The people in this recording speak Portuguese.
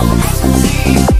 Sim.